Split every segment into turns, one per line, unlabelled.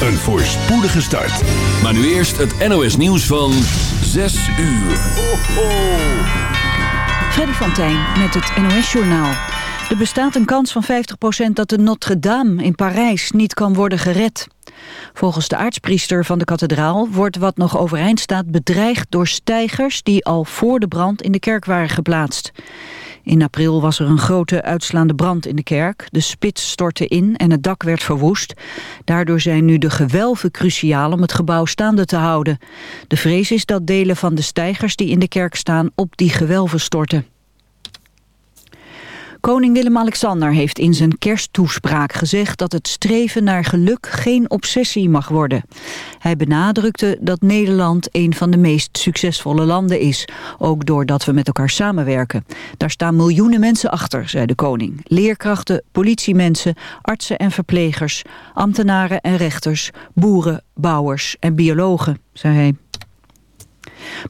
Een voorspoedige start. Maar nu eerst het NOS nieuws van 6 uur. Ho, ho.
Freddy van Tijn met het NOS-journaal. Er bestaat een kans van 50% dat de Notre-Dame in Parijs niet kan worden gered. Volgens de aartspriester van de kathedraal wordt wat nog overeind staat bedreigd door stijgers die al voor de brand in de kerk waren geplaatst. In april was er een grote uitslaande brand in de kerk. De spits stortte in en het dak werd verwoest. Daardoor zijn nu de gewelven cruciaal om het gebouw staande te houden. De vrees is dat delen van de stijgers die in de kerk staan op die gewelven storten. Koning Willem-Alexander heeft in zijn kersttoespraak gezegd dat het streven naar geluk geen obsessie mag worden. Hij benadrukte dat Nederland een van de meest succesvolle landen is, ook doordat we met elkaar samenwerken. Daar staan miljoenen mensen achter, zei de koning. Leerkrachten, politiemensen, artsen en verplegers, ambtenaren en rechters, boeren, bouwers en biologen, zei hij.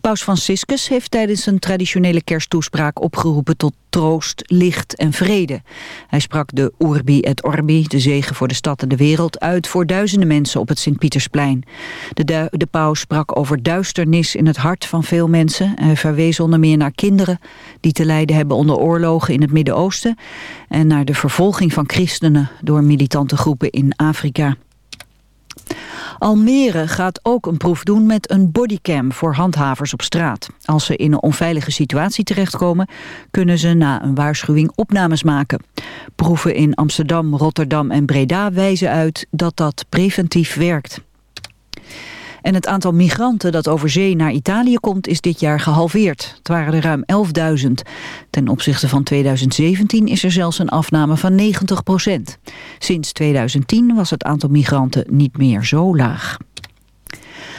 Paus Franciscus heeft tijdens een traditionele kersttoespraak opgeroepen tot troost, licht en vrede. Hij sprak de Urbi et Orbi, de zegen voor de stad en de wereld, uit voor duizenden mensen op het Sint-Pietersplein. De, paus sprak over duisternis in het hart van veel mensen. Hij verwees onder meer naar kinderen die te lijden hebben onder oorlogen in het Midden-Oosten en naar de vervolging van christenen door militante groepen in Afrika. Almere gaat ook een proef doen met een bodycam voor handhavers op straat. Als ze in een onveilige situatie terechtkomen... kunnen ze na een waarschuwing opnames maken. Proeven in Amsterdam, Rotterdam en Breda wijzen uit dat dat preventief werkt. En het aantal migranten dat over zee naar Italië komt is dit jaar gehalveerd. Het waren er ruim 11.000. Ten opzichte van 2017 is er zelfs een afname van 90 procent. Sinds 2010 was het aantal migranten niet meer zo laag.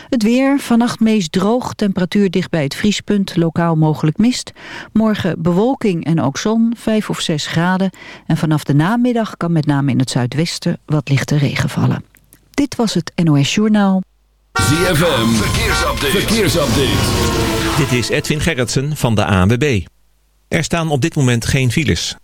Het weer, vannacht meest droog, temperatuur dicht bij het vriespunt, lokaal mogelijk mist. Morgen bewolking en ook zon, 5 of 6 graden. En vanaf de namiddag kan met name in het zuidwesten wat lichte regen vallen. Dit was het NOS Journaal.
ZFM, verkeersupdate. verkeersupdate.
Dit is Edwin Gerritsen van de ANWB. Er staan op dit moment geen files.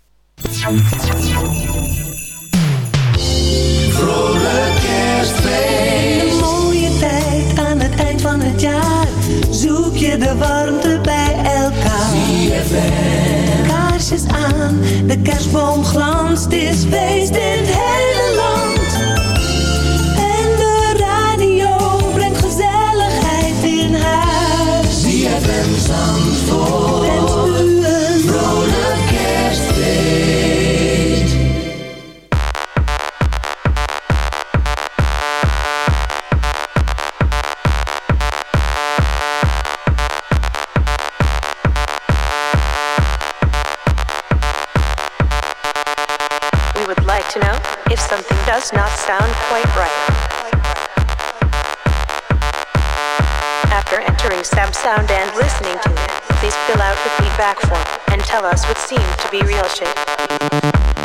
Vrolijk kerstfeest.
Een mooie tijd aan het eind van het jaar. Zoek je de warmte bij elkaar.
ZFM.
Kaarsjes aan, de kerstboom glanst. Het is feest in het
sound quite right. After entering Sound and listening to it, please fill out the feedback form and tell us what seemed to be real shit.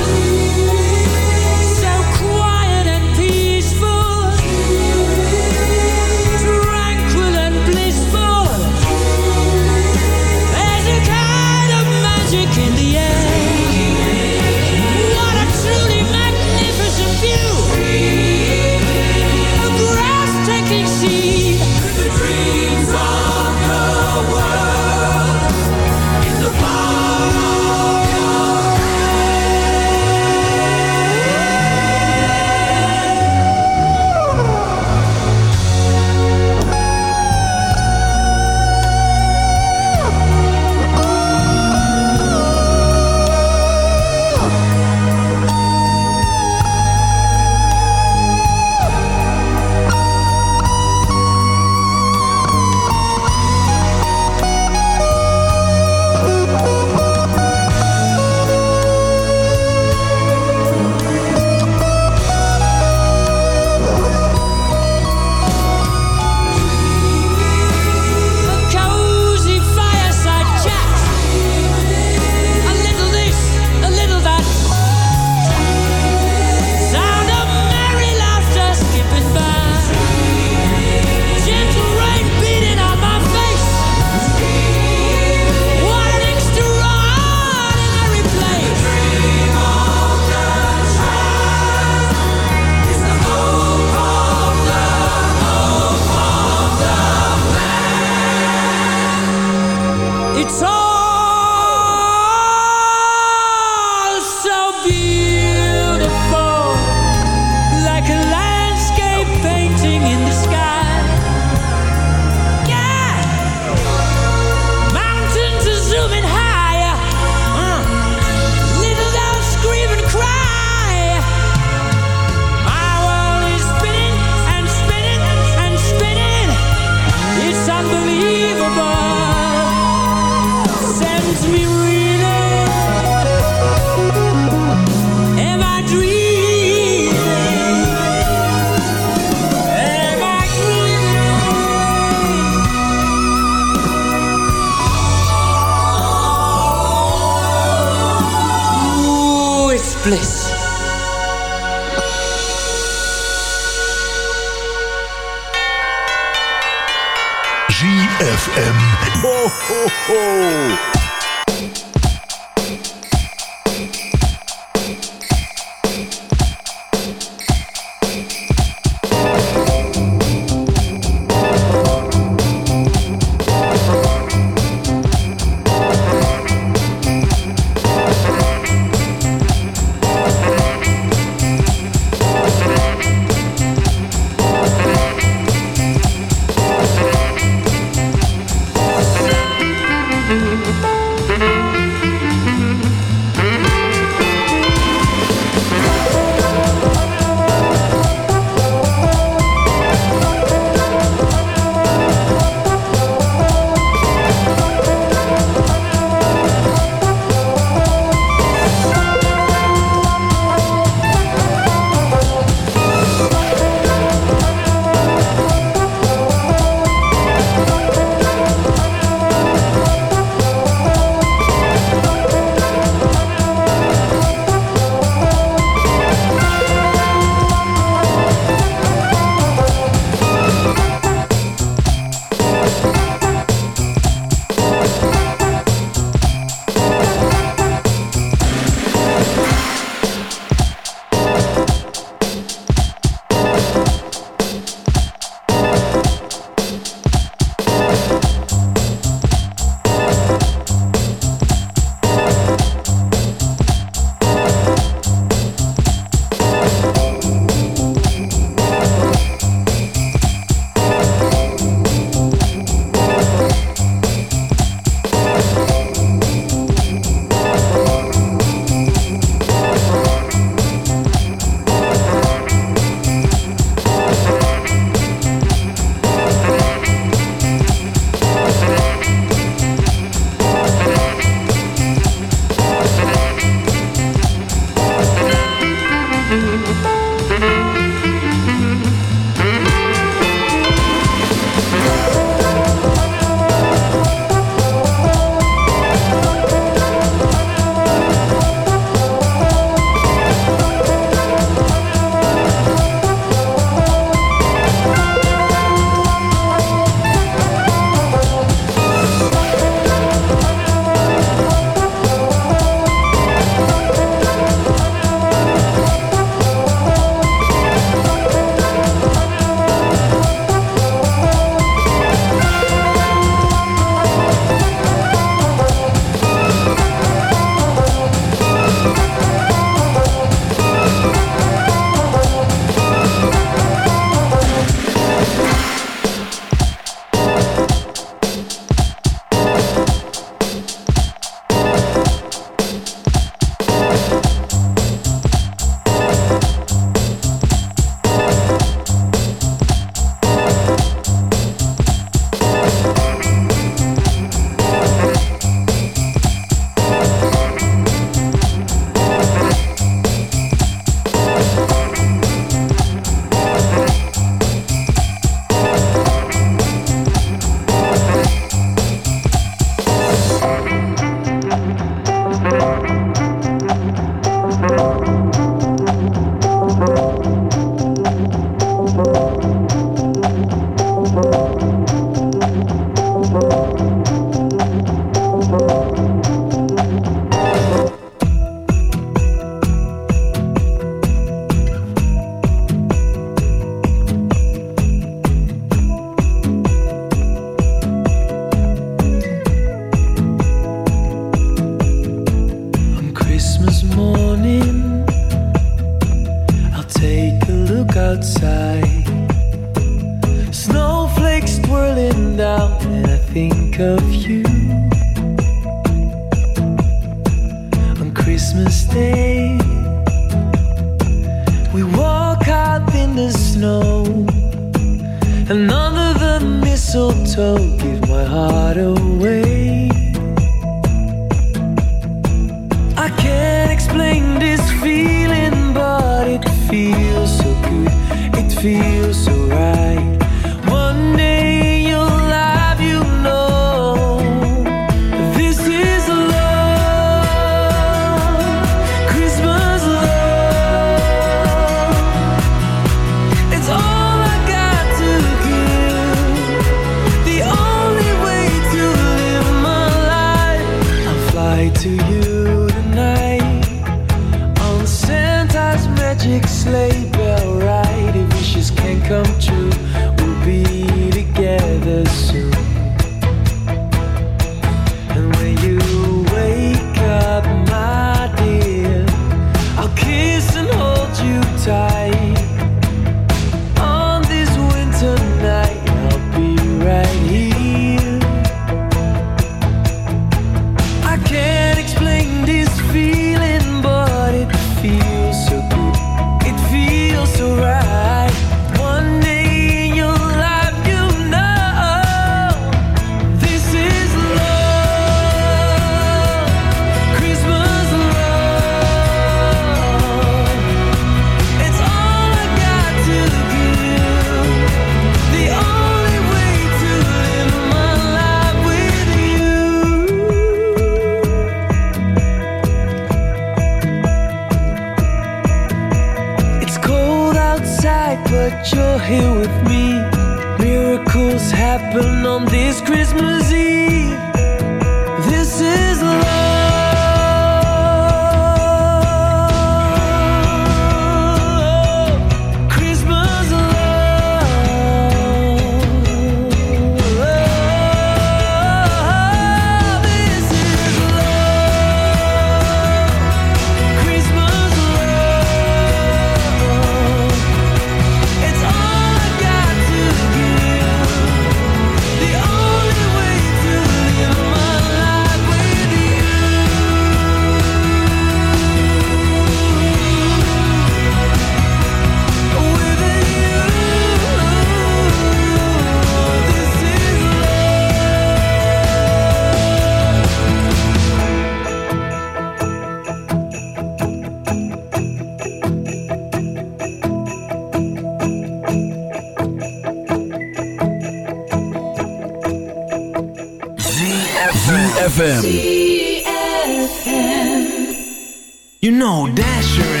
No Dasher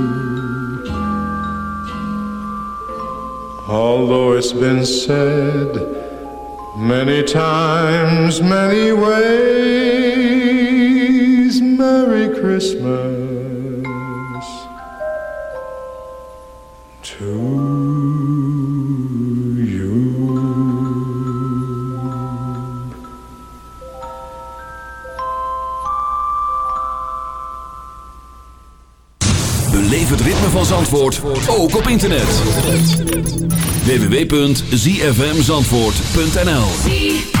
Although it's been said many times, many ways, Merry Christmas to
het ritme van Zandvoort ook op internet. www.zfmzandvoort.nl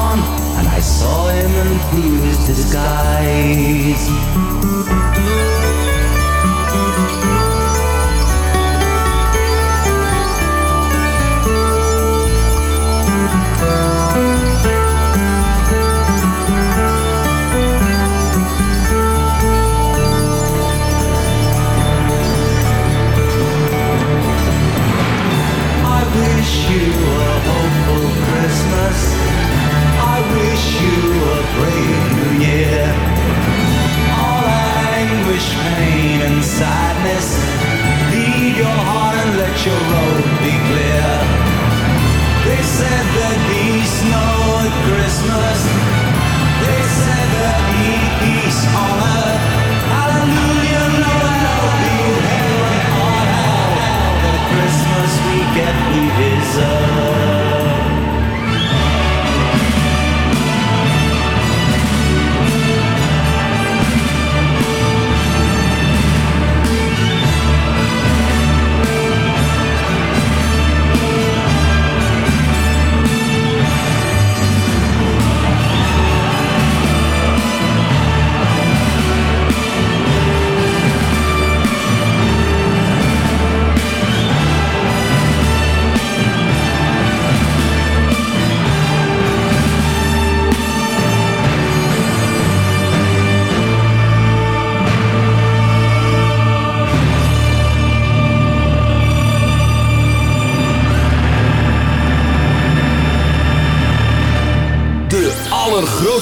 I saw him and his disguise. Sadness. Lead your heart and let your road be clear. They said there'd be snow at Christmas. They said there'd be peace on earth. Hallelujah, Noel, be heaven on earth. The Christmas we get we deserve.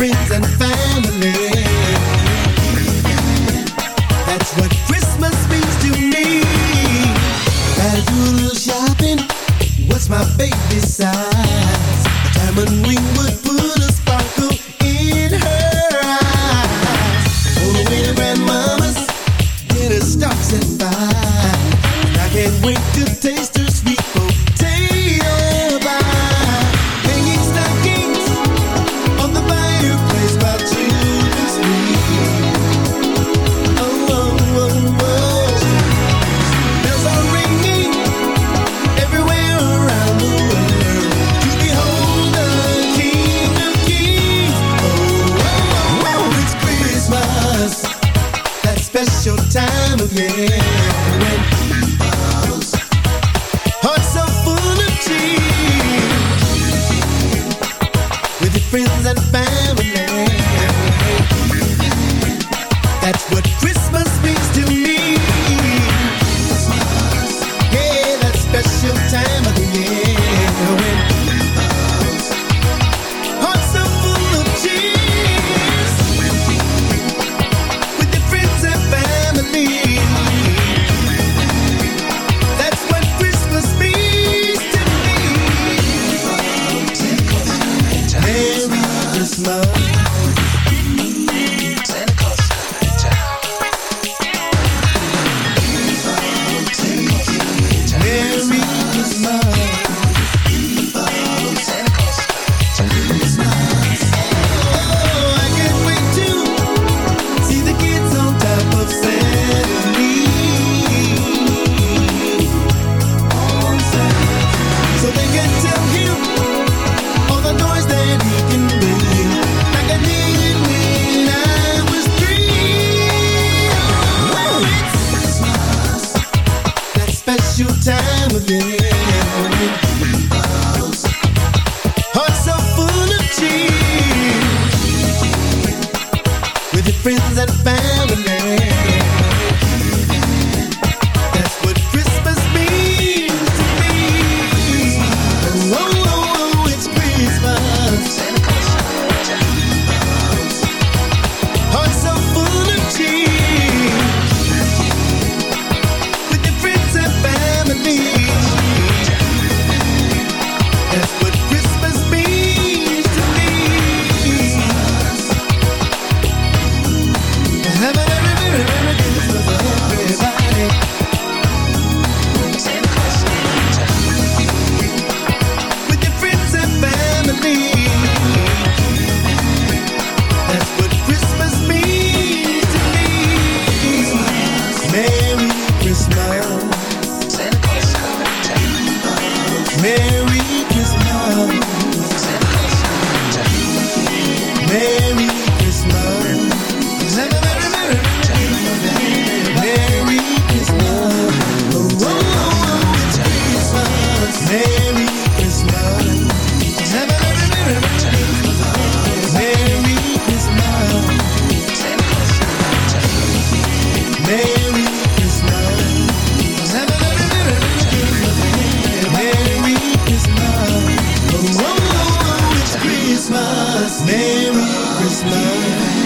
Friends and family. That's what Christmas means to me. Gotta do a little shopping. What's my baby size? Diamond ring Christmas.
Merry Christmas.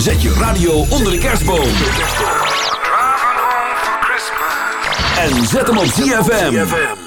Zet je radio onder de kerstboom. En zet hem op ZFM.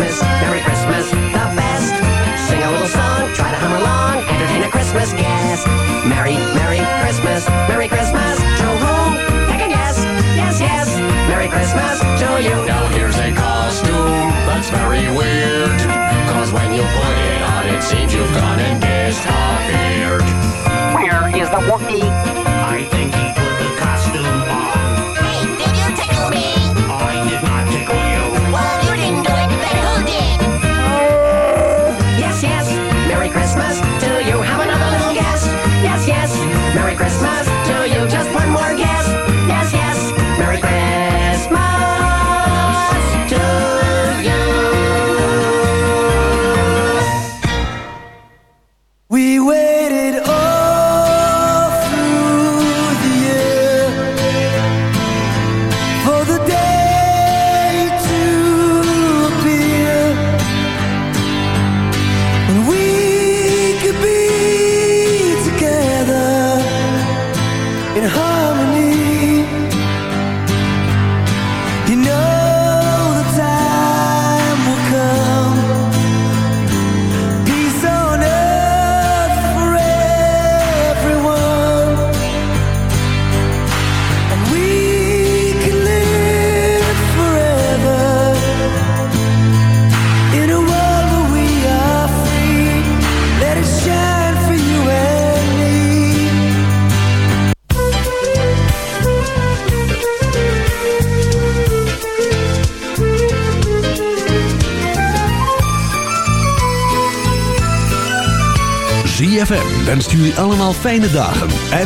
Merry
fijne dagen en